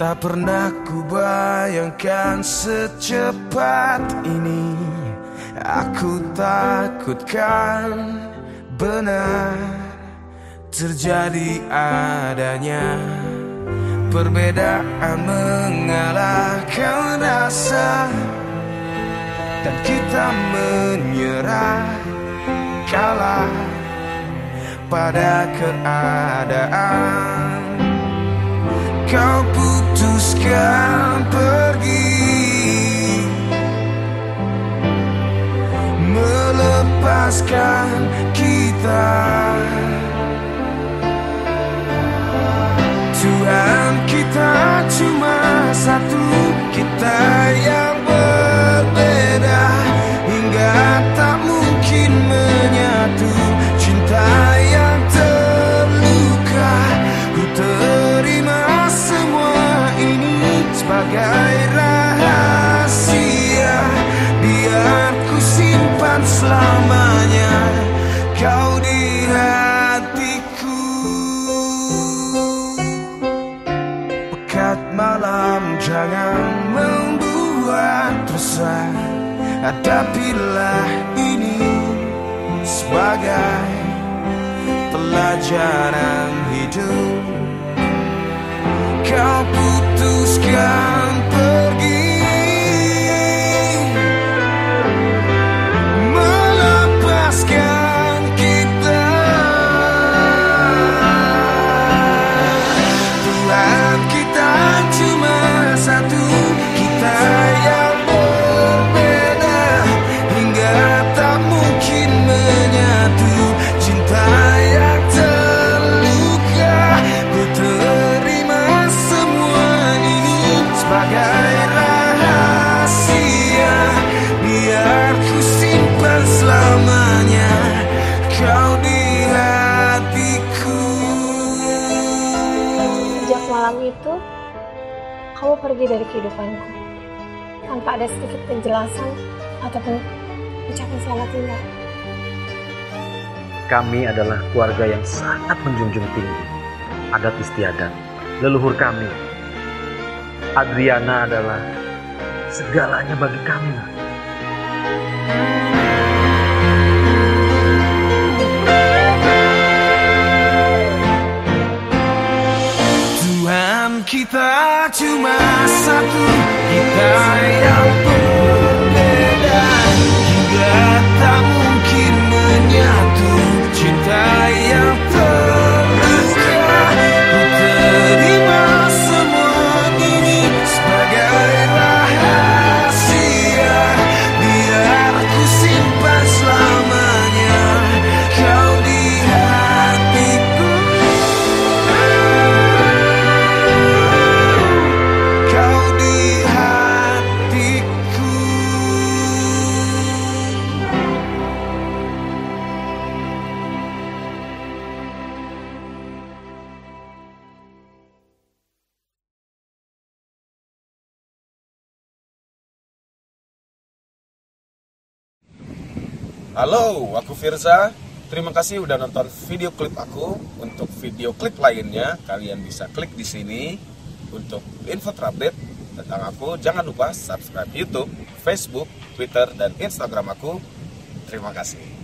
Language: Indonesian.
Tak pernah ku bayangkan secepat ini. Aku takutkan benar terjadi adanya Perbedaan mengalahkan rasa. Dan kita menyerah kalah pada keadaan. Kau putuskan pergi. Melepaskan kita. Tuhan kita cuma satu simpan selamanya Kau di hatiku. Pekat malam jangan membuat resah Hadapilah ini sebagai pelajaran hidup. Kau putuskan itu, kamu pergi dari kehidupanku tanpa ada sedikit penjelasan ataupun ucapan selamat tinggal. Kami adalah keluarga yang sangat menjunjung tinggi adat istiadat leluhur kami. Adriana adalah segalanya bagi kami. Nak. Cuma satu Kita yang berbeda Halo, aku Firza. Terima kasih udah nonton video klip aku. Untuk video klip lainnya, kalian bisa klik di sini untuk info terupdate tentang aku. Jangan lupa subscribe YouTube, Facebook, Twitter, dan Instagram aku. Terima kasih.